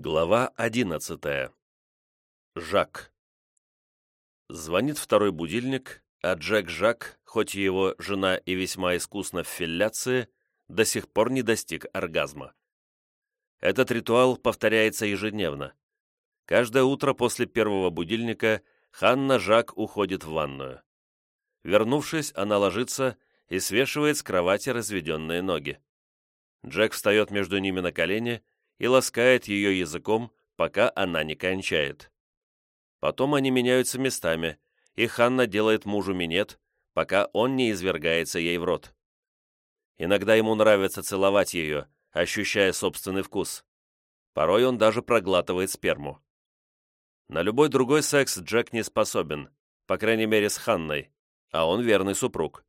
Глава одиннадцатая. Жак. Звонит второй будильник, а Джек Жак, хоть и его жена и весьма искусно в филляции, до сих пор не достиг оргазма. Этот ритуал повторяется ежедневно. Каждое утро после первого будильника Ханна Жак уходит в ванную. Вернувшись, она ложится и свешивает с кровати разведенные ноги. Джек встает между ними на колени и ласкает ее языком, пока она не кончает. Потом они меняются местами, и Ханна делает мужу минет, пока он не извергается ей в рот. Иногда ему нравится целовать ее, ощущая собственный вкус. Порой он даже проглатывает сперму. На любой другой секс Джек не способен, по крайней мере с Ханной, а он верный супруг.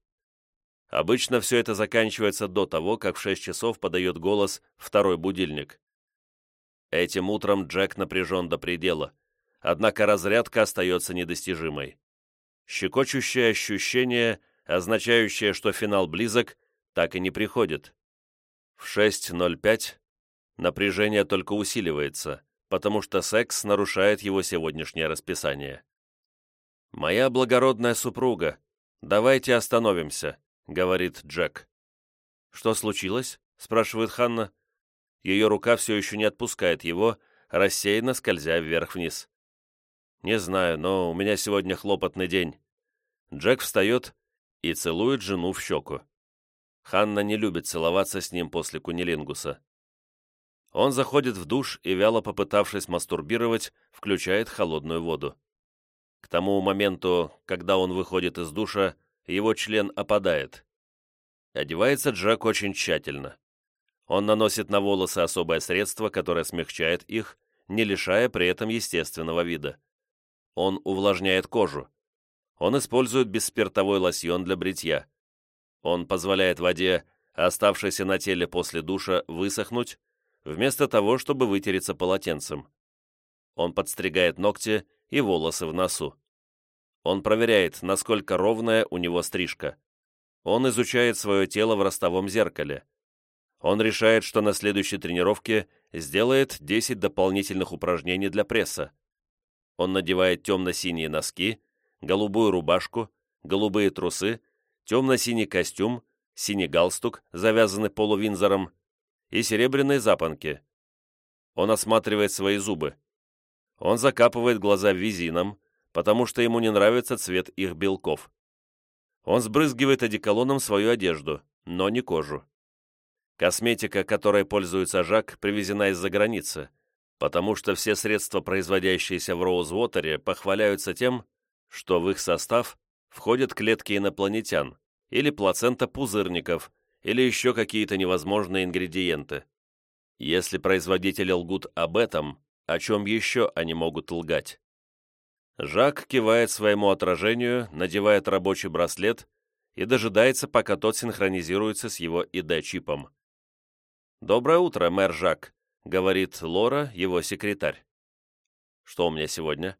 Обычно все это заканчивается до того, как в 6 часов подает голос второй будильник. Этим утром Джек напряжен до предела, однако разрядка остается недостижимой. Щекочущее ощущение, означающее, что финал близок, так и не приходит. В 6.05 напряжение только усиливается, потому что секс нарушает его сегодняшнее расписание. «Моя благородная супруга, давайте остановимся», — говорит Джек. «Что случилось?» — спрашивает Ханна. Ее рука все еще не отпускает его, рассеянно скользя вверх-вниз. «Не знаю, но у меня сегодня хлопотный день». Джек встает и целует жену в щеку. Ханна не любит целоваться с ним после кунилингуса. Он заходит в душ и, вяло попытавшись мастурбировать, включает холодную воду. К тому моменту, когда он выходит из душа, его член опадает. Одевается Джек очень тщательно. Он наносит на волосы особое средство, которое смягчает их, не лишая при этом естественного вида. Он увлажняет кожу. Он использует бесспиртовой лосьон для бритья. Он позволяет воде, оставшейся на теле после душа, высохнуть, вместо того, чтобы вытереться полотенцем. Он подстригает ногти и волосы в носу. Он проверяет, насколько ровная у него стрижка. Он изучает свое тело в ростовом зеркале. Он решает, что на следующей тренировке сделает 10 дополнительных упражнений для пресса. Он надевает темно-синие носки, голубую рубашку, голубые трусы, темно-синий костюм, синий галстук, завязанный полувинзором, и серебряные запонки. Он осматривает свои зубы. Он закапывает глаза визином, потому что ему не нравится цвет их белков. Он сбрызгивает одеколоном свою одежду, но не кожу. Косметика, которой пользуется Жак, привезена из-за границы, потому что все средства, производящиеся в Роузвотере, похваляются тем, что в их состав входят клетки инопланетян или плацента пузырников, или еще какие-то невозможные ингредиенты. Если производители лгут об этом, о чем еще они могут лгать? Жак кивает своему отражению, надевает рабочий браслет и дожидается, пока тот синхронизируется с его ID-чипом. «Доброе утро, мэр Жак», — говорит Лора, его секретарь. «Что у меня сегодня?»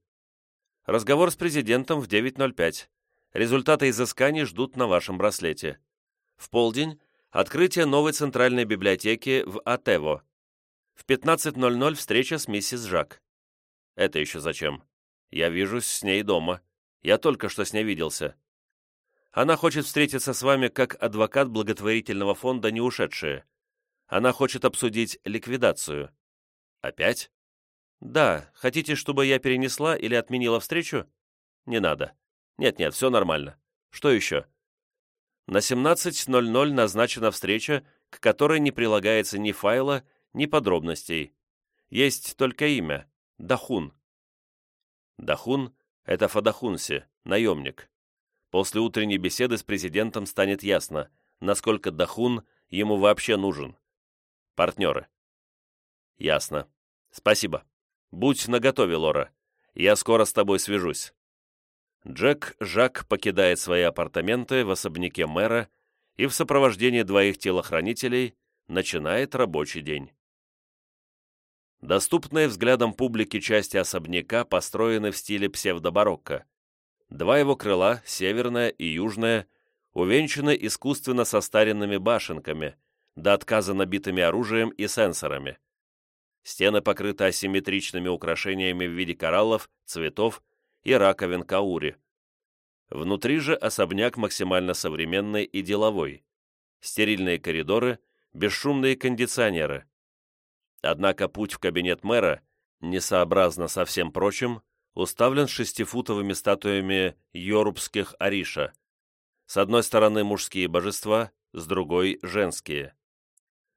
«Разговор с президентом в 9.05. Результаты изысканий ждут на вашем браслете. В полдень — открытие новой центральной библиотеки в Атево. В 15.00 встреча с миссис Жак. Это еще зачем? Я вижусь с ней дома. Я только что с ней виделся. Она хочет встретиться с вами как адвокат благотворительного фонда «Не ушедшие». Она хочет обсудить ликвидацию. Опять? Да, хотите, чтобы я перенесла или отменила встречу? Не надо. Нет-нет, все нормально. Что еще? На 17.00 назначена встреча, к которой не прилагается ни файла, ни подробностей. Есть только имя – Дахун. Дахун – это Фадахунси, наемник. После утренней беседы с президентом станет ясно, насколько Дахун ему вообще нужен. Партнеры. Ясно. Спасибо. Будь наготове, Лора. Я скоро с тобой свяжусь. Джек Жак покидает свои апартаменты в особняке мэра и в сопровождении двоих телохранителей начинает рабочий день. Доступные взглядам публики части особняка построены в стиле псевдобарокко. Два его крыла, северное и южное, увенчаны искусственно состаренными башенками – до отказа набитыми оружием и сенсорами. Стены покрыты асимметричными украшениями в виде кораллов, цветов и раковин каури. Внутри же особняк максимально современный и деловой. Стерильные коридоры, бесшумные кондиционеры. Однако путь в кабинет мэра, несообразно со всем прочим, уставлен шестифутовыми статуями йорубских ариша. С одной стороны мужские божества, с другой – женские.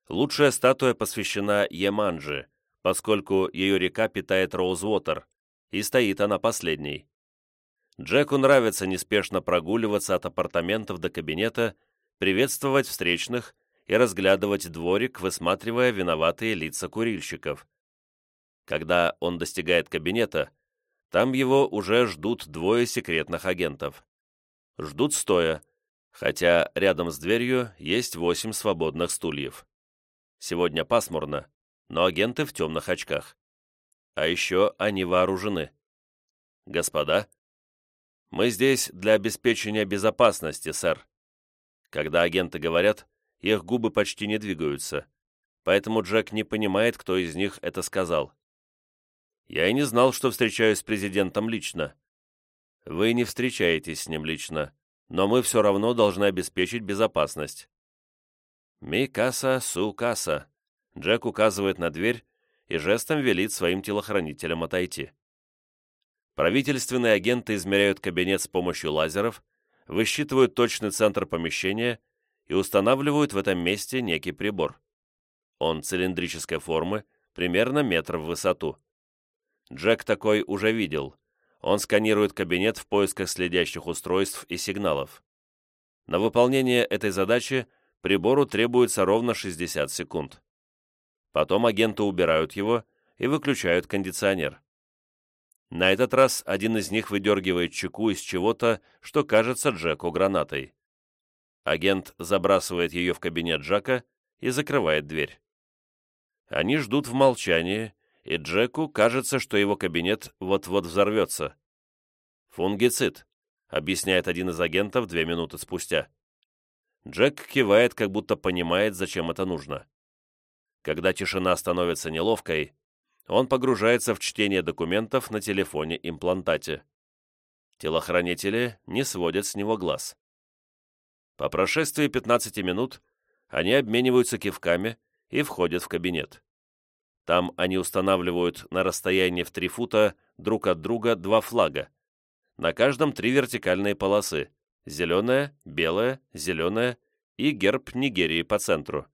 Лучшая статуя посвящена Еманджи, поскольку ее река питает Роузвотер, и стоит она последней. Джеку нравится неспешно прогуливаться от апартаментов до кабинета, приветствовать встречных и разглядывать дворик, высматривая виноватые лица курильщиков. Когда он достигает кабинета, там его уже ждут двое секретных агентов. Ждут стоя, хотя рядом с дверью есть восемь свободных стульев. Сегодня пасмурно, но агенты в темных очках. А еще они вооружены. Господа, мы здесь для обеспечения безопасности, сэр. Когда агенты говорят, их губы почти не двигаются, поэтому Джек не понимает, кто из них это сказал. Я и не знал, что встречаюсь с президентом лично. Вы не встречаетесь с ним лично, но мы все равно должны обеспечить безопасность. «Ми-каса, су-каса», Джек указывает на дверь и жестом велит своим телохранителям отойти. Правительственные агенты измеряют кабинет с помощью лазеров, высчитывают точный центр помещения и устанавливают в этом месте некий прибор. Он цилиндрической формы, примерно метр в высоту. Джек такой уже видел. Он сканирует кабинет в поисках следящих устройств и сигналов. На выполнение этой задачи прибору требуется ровно 60 секунд. Потом агенты убирают его и выключают кондиционер. На этот раз один из них выдергивает чеку из чего-то, что кажется Джеку гранатой. Агент забрасывает ее в кабинет Джака и закрывает дверь. Они ждут в молчании, и Джеку кажется, что его кабинет вот-вот взорвется. «Фунгицид», — объясняет один из агентов две минуты спустя. Джек кивает, как будто понимает, зачем это нужно. Когда тишина становится неловкой, он погружается в чтение документов на телефоне-имплантате. Телохранители не сводят с него глаз. По прошествии 15 минут они обмениваются кивками и входят в кабинет. Там они устанавливают на расстоянии в 3 фута друг от друга два флага. На каждом три вертикальные полосы – зеленая, белая, зеленая и герб Нигерии по центру.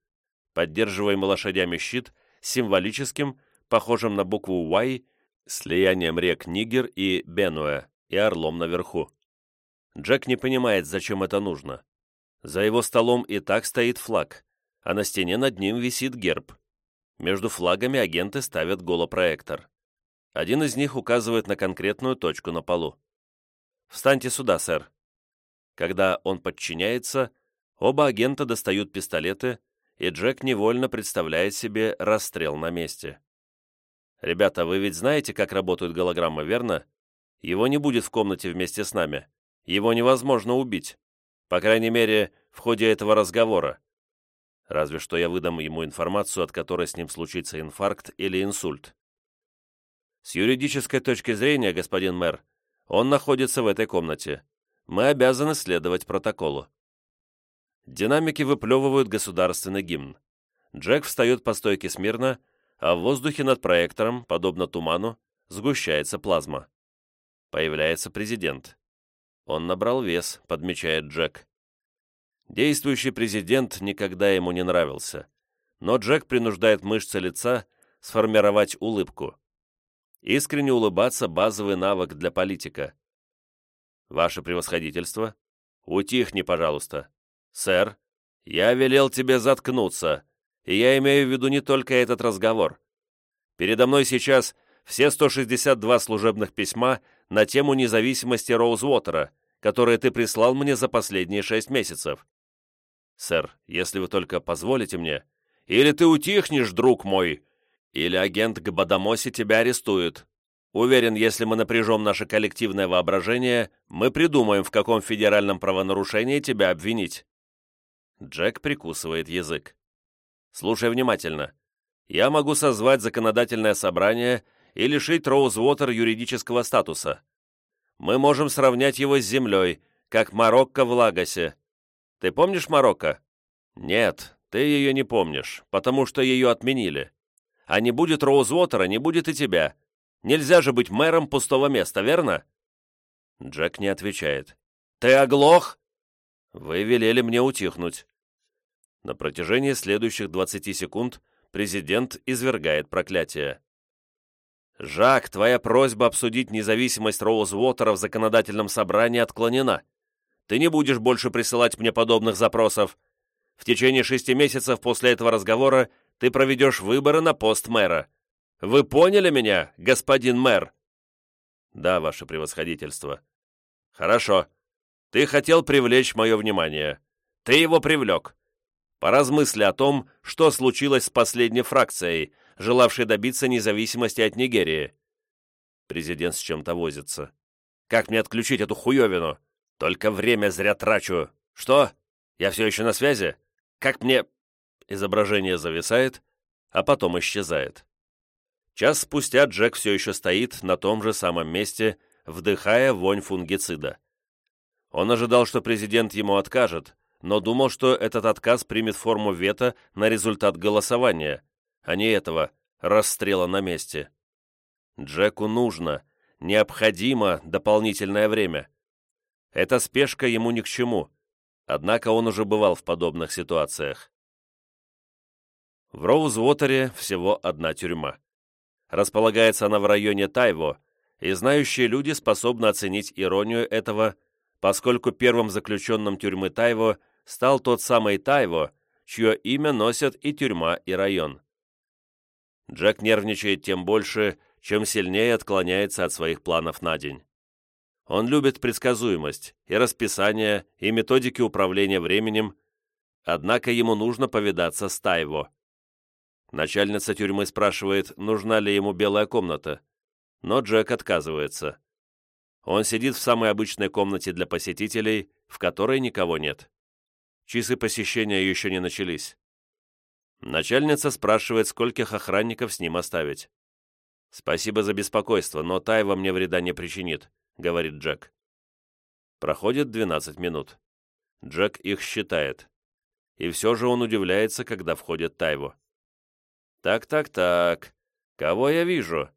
Поддерживаемый лошадями щит символическим похожим на букву Y, слиянием рек Нигер и Бенуэ, и орлом наверху. Джек не понимает, зачем это нужно. За его столом и так стоит флаг, а на стене над ним висит герб. Между флагами агенты ставят голопроектор. Один из них указывает на конкретную точку на полу. «Встаньте сюда, сэр». Когда он подчиняется, оба агента достают пистолеты, и Джек невольно представляет себе расстрел на месте. «Ребята, вы ведь знаете, как работают голограммы, верно? Его не будет в комнате вместе с нами. Его невозможно убить. По крайней мере, в ходе этого разговора. Разве что я выдам ему информацию, от которой с ним случится инфаркт или инсульт. С юридической точки зрения, господин мэр, он находится в этой комнате. Мы обязаны следовать протоколу. Динамики выплевывают государственный гимн. Джек встает по стойке смирно а в воздухе над проектором, подобно туману, сгущается плазма. Появляется президент. Он набрал вес, подмечает Джек. Действующий президент никогда ему не нравился, но Джек принуждает мышцы лица сформировать улыбку. Искренне улыбаться – базовый навык для политика. «Ваше превосходительство?» «Утихни, пожалуйста». «Сэр, я велел тебе заткнуться», и я имею в виду не только этот разговор. Передо мной сейчас все 162 служебных письма на тему независимости Роузвотера, которые ты прислал мне за последние шесть месяцев. Сэр, если вы только позволите мне... Или ты утихнешь, друг мой, или агент Гбадамоси тебя арестует. Уверен, если мы напряжем наше коллективное воображение, мы придумаем, в каком федеральном правонарушении тебя обвинить». Джек прикусывает язык. Слушай внимательно. Я могу созвать законодательное собрание и лишить Роузвотер юридического статуса. Мы можем сравнять его с землей, как Марокко в Лагосе. Ты помнишь Марокко? Нет, ты ее не помнишь, потому что ее отменили. А не будет Роузвотера, не будет и тебя. Нельзя же быть мэром пустого места, верно?» Джек не отвечает. «Ты оглох?» «Вы велели мне утихнуть». На протяжении следующих 20 секунд президент извергает проклятие. «Жак, твоя просьба обсудить независимость Роузвотера в законодательном собрании отклонена. Ты не будешь больше присылать мне подобных запросов. В течение шести месяцев после этого разговора ты проведешь выборы на пост мэра. Вы поняли меня, господин мэр?» «Да, ваше превосходительство». «Хорошо. Ты хотел привлечь мое внимание. Ты его привлек. Поразмысли о том, что случилось с последней фракцией, желавшей добиться независимости от Нигерии». Президент с чем-то возится. «Как мне отключить эту хуевину? Только время зря трачу. Что? Я все еще на связи? Как мне...» Изображение зависает, а потом исчезает. Час спустя Джек все еще стоит на том же самом месте, вдыхая вонь фунгицида. Он ожидал, что президент ему откажет, но думал, что этот отказ примет форму вето на результат голосования, а не этого расстрела на месте. Джеку нужно, необходимо дополнительное время. Эта спешка ему ни к чему, однако он уже бывал в подобных ситуациях. В Роузвотере всего одна тюрьма. Располагается она в районе Тайво, и знающие люди способны оценить иронию этого, поскольку первым заключенным тюрьмы Тайво стал тот самый Тайво, чье имя носят и тюрьма, и район. Джек нервничает тем больше, чем сильнее отклоняется от своих планов на день. Он любит предсказуемость, и расписание, и методики управления временем, однако ему нужно повидаться с Тайво. Начальница тюрьмы спрашивает, нужна ли ему белая комната, но Джек отказывается. Он сидит в самой обычной комнате для посетителей, в которой никого нет. Часы посещения еще не начались. Начальница спрашивает, скольких охранников с ним оставить. «Спасибо за беспокойство, но Тайва мне вреда не причинит», — говорит Джек. Проходит 12 минут. Джек их считает. И все же он удивляется, когда входит Тайво. «Так-так-так, кого я вижу?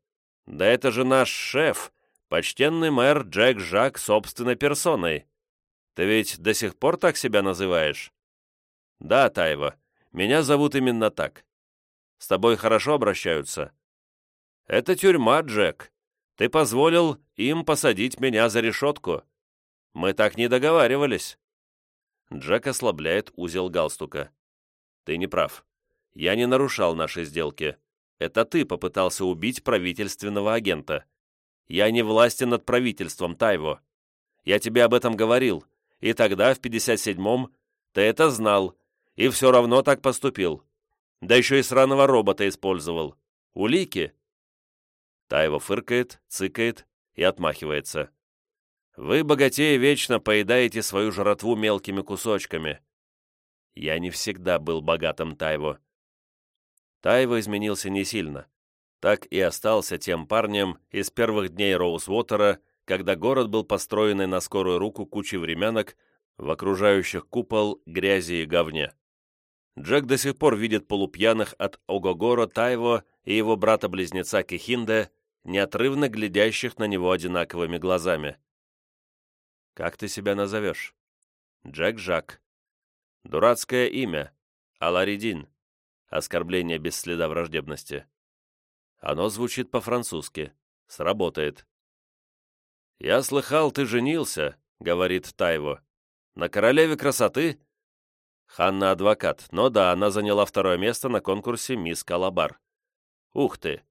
Да это же наш шеф, почтенный мэр Джек Жак собственной персоной. Ты ведь до сих пор так себя называешь?» «Да, Тайва, меня зовут именно так. С тобой хорошо обращаются?» «Это тюрьма, Джек. Ты позволил им посадить меня за решетку. Мы так не договаривались». Джек ослабляет узел галстука. «Ты не прав. Я не нарушал нашей сделки. Это ты попытался убить правительственного агента. Я не властен над правительством, Тайво. Я тебе об этом говорил, и тогда, в 57-м, ты это знал, и все равно так поступил. Да еще и сраного робота использовал. Улики?» Тайво фыркает, цыкает и отмахивается. «Вы, богатеи, вечно поедаете свою жратву мелкими кусочками». «Я не всегда был богатым, Тайво. Тайво изменился не сильно. Так и остался тем парнем из первых дней Роузвотера, когда город был построенный на скорую руку кучей временок в окружающих купол грязи и говне. Джек до сих пор видит полупьяных от Огогоро Тайво и его брата-близнеца Кихинде, неотрывно глядящих на него одинаковыми глазами. «Как ты себя назовешь?» «Джек Жак». «Дурацкое имя. Аларидин оскорбление без следа враждебности. Оно звучит по-французски. Сработает. «Я слыхал, ты женился», — говорит Тайво. «На королеве красоты?» Ханна адвокат, но да, она заняла второе место на конкурсе «Мисс Калабар». «Ух ты!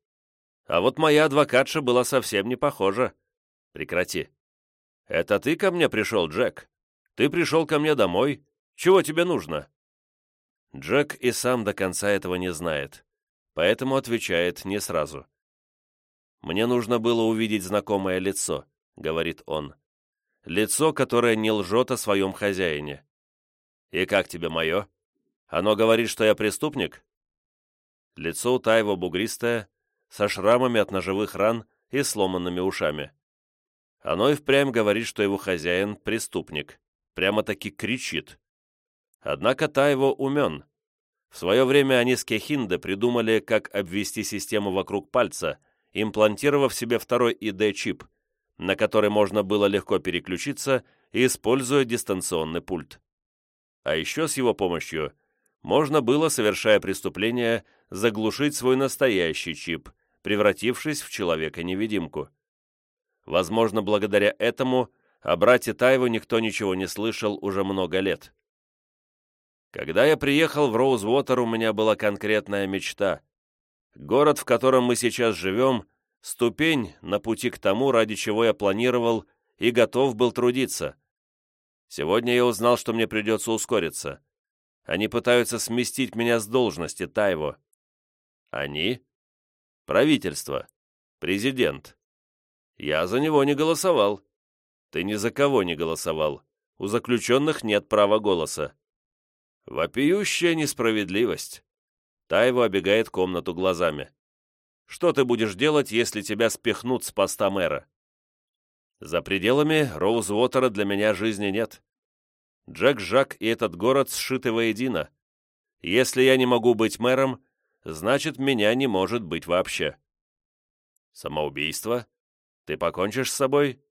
А вот моя адвокатша была совсем не похожа. Прекрати. Это ты ко мне пришел, Джек? Ты пришел ко мне домой? Чего тебе нужно?» Джек и сам до конца этого не знает, поэтому отвечает не сразу. «Мне нужно было увидеть знакомое лицо», — говорит он. «Лицо, которое не лжет о своем хозяине». «И как тебе мое? Оно говорит, что я преступник?» Лицо у Тайва бугристое, со шрамами от ножевых ран и сломанными ушами. Оно и впрямь говорит, что его хозяин – преступник. Прямо-таки кричит. Однако Тайво умен. В свое время они с Кехинде придумали, как обвести систему вокруг пальца, имплантировав себе второй ID-чип, на который можно было легко переключиться, используя дистанционный пульт. А еще с его помощью можно было, совершая преступление, заглушить свой настоящий чип, превратившись в человека-невидимку. Возможно, благодаря этому о брате Тайву никто ничего не слышал уже много лет. Когда я приехал в Роузвотер, у меня была конкретная мечта. Город, в котором мы сейчас живем, ступень на пути к тому, ради чего я планировал и готов был трудиться. Сегодня я узнал, что мне придется ускориться. Они пытаются сместить меня с должности Тайво. Они? Правительство. Президент. Я за него не голосовал. Ты ни за кого не голосовал. У заключенных нет права голоса. Вопиющая несправедливость. Тайво обегает комнату глазами. Что ты будешь делать, если тебя спихнут с поста мэра? За пределами Роузвотера для меня жизни нет. Джек-Жак и этот город сшиты воедино. Если я не могу быть мэром, значит, меня не может быть вообще. Самоубийство? Ты покончишь с собой?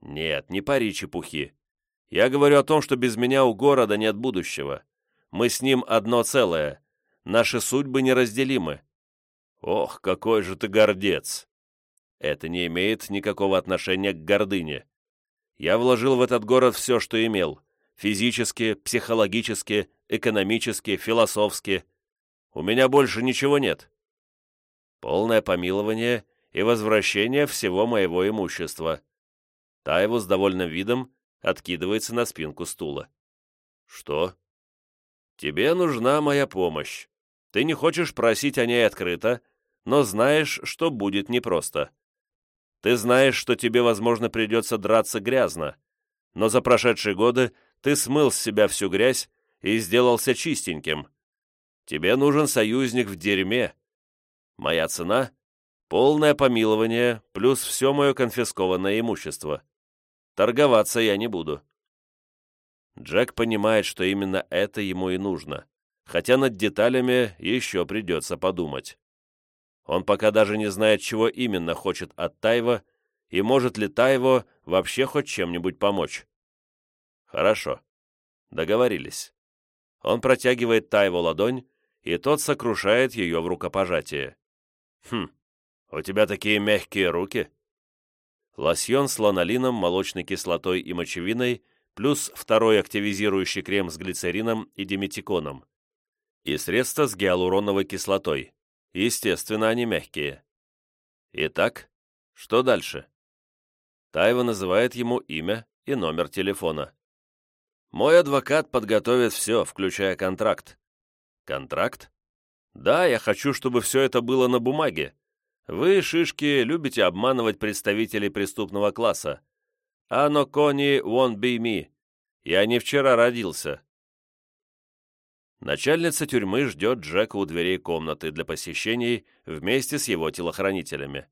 Нет, не пари чепухи. Я говорю о том, что без меня у города нет будущего. Мы с ним одно целое. Наши судьбы неразделимы. Ох, какой же ты гордец! Это не имеет никакого отношения к гордыне. Я вложил в этот город все, что имел. Физически, психологически, экономически, философски. У меня больше ничего нет. Полное помилование и возвращение всего моего имущества. Тайву с довольным видом откидывается на спинку стула. «Что?» «Тебе нужна моя помощь. Ты не хочешь просить о ней открыто, но знаешь, что будет непросто. Ты знаешь, что тебе, возможно, придется драться грязно, но за прошедшие годы ты смыл с себя всю грязь и сделался чистеньким. Тебе нужен союзник в дерьме. Моя цена — полное помилование плюс все мое конфискованное имущество. Торговаться я не буду». Джек понимает, что именно это ему и нужно, хотя над деталями еще придется подумать. Он пока даже не знает, чего именно хочет от Тайва и может ли Тайво вообще хоть чем-нибудь помочь. Хорошо. Договорились. Он протягивает Тайву ладонь, и тот сокрушает ее в рукопожатие. Хм, у тебя такие мягкие руки. Лосьон с ланолином, молочной кислотой и мочевиной, плюс второй активизирующий крем с глицерином и диметиконом. И средство с гиалуроновой кислотой. Естественно, они мягкие. Итак, что дальше? Тайва называет ему имя и номер телефона. Мой адвокат подготовит все, включая контракт. Контракт? Да, я хочу, чтобы все это было на бумаге. Вы, шишки, любите обманывать представителей преступного класса. А но Кони won't be me. Я не вчера родился. Начальница тюрьмы ждет Джека у дверей комнаты для посещений вместе с его телохранителями.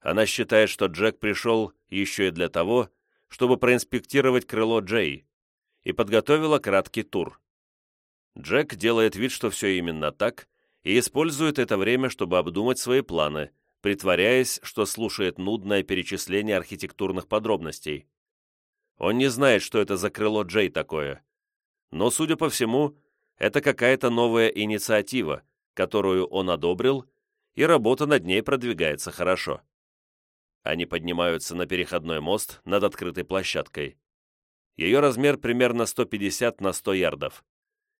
Она считает, что Джек пришел еще и для того, чтобы проинспектировать крыло Джей, и подготовила краткий тур. Джек делает вид, что все именно так, и использует это время, чтобы обдумать свои планы, притворяясь, что слушает нудное перечисление архитектурных подробностей. Он не знает, что это за крыло Джей такое. Но, судя по всему, это какая-то новая инициатива, которую он одобрил, и работа над ней продвигается хорошо. Они поднимаются на переходной мост над открытой площадкой. Ее размер примерно 150 на 100 ярдов,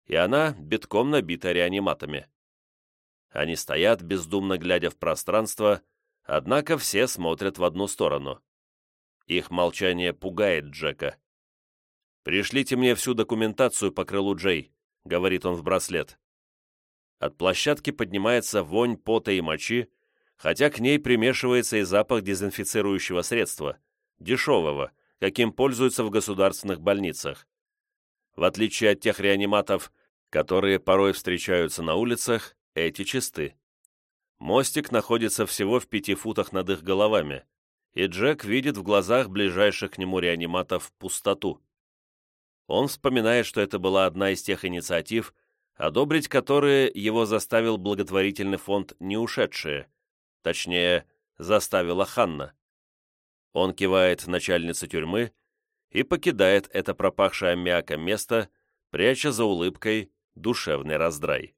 и она битком набита реаниматами. Они стоят, бездумно глядя в пространство, однако все смотрят в одну сторону. Их молчание пугает Джека. «Пришлите мне всю документацию по крылу Джей», — говорит он в браслет. От площадки поднимается вонь пота и мочи, хотя к ней примешивается и запах дезинфицирующего средства, дешевого, каким пользуются в государственных больницах. В отличие от тех реаниматов, которые порой встречаются на улицах, эти чисты. Мостик находится всего в пяти футах над их головами, и Джек видит в глазах ближайших к нему реаниматов пустоту. Он вспоминает, что это была одна из тех инициатив, одобрить которые его заставил благотворительный фонд «Неушедшие», точнее, заставила Ханна. Он кивает начальнице тюрьмы и покидает это пропахшее аммиаком место, пряча за улыбкой душевный раздрай.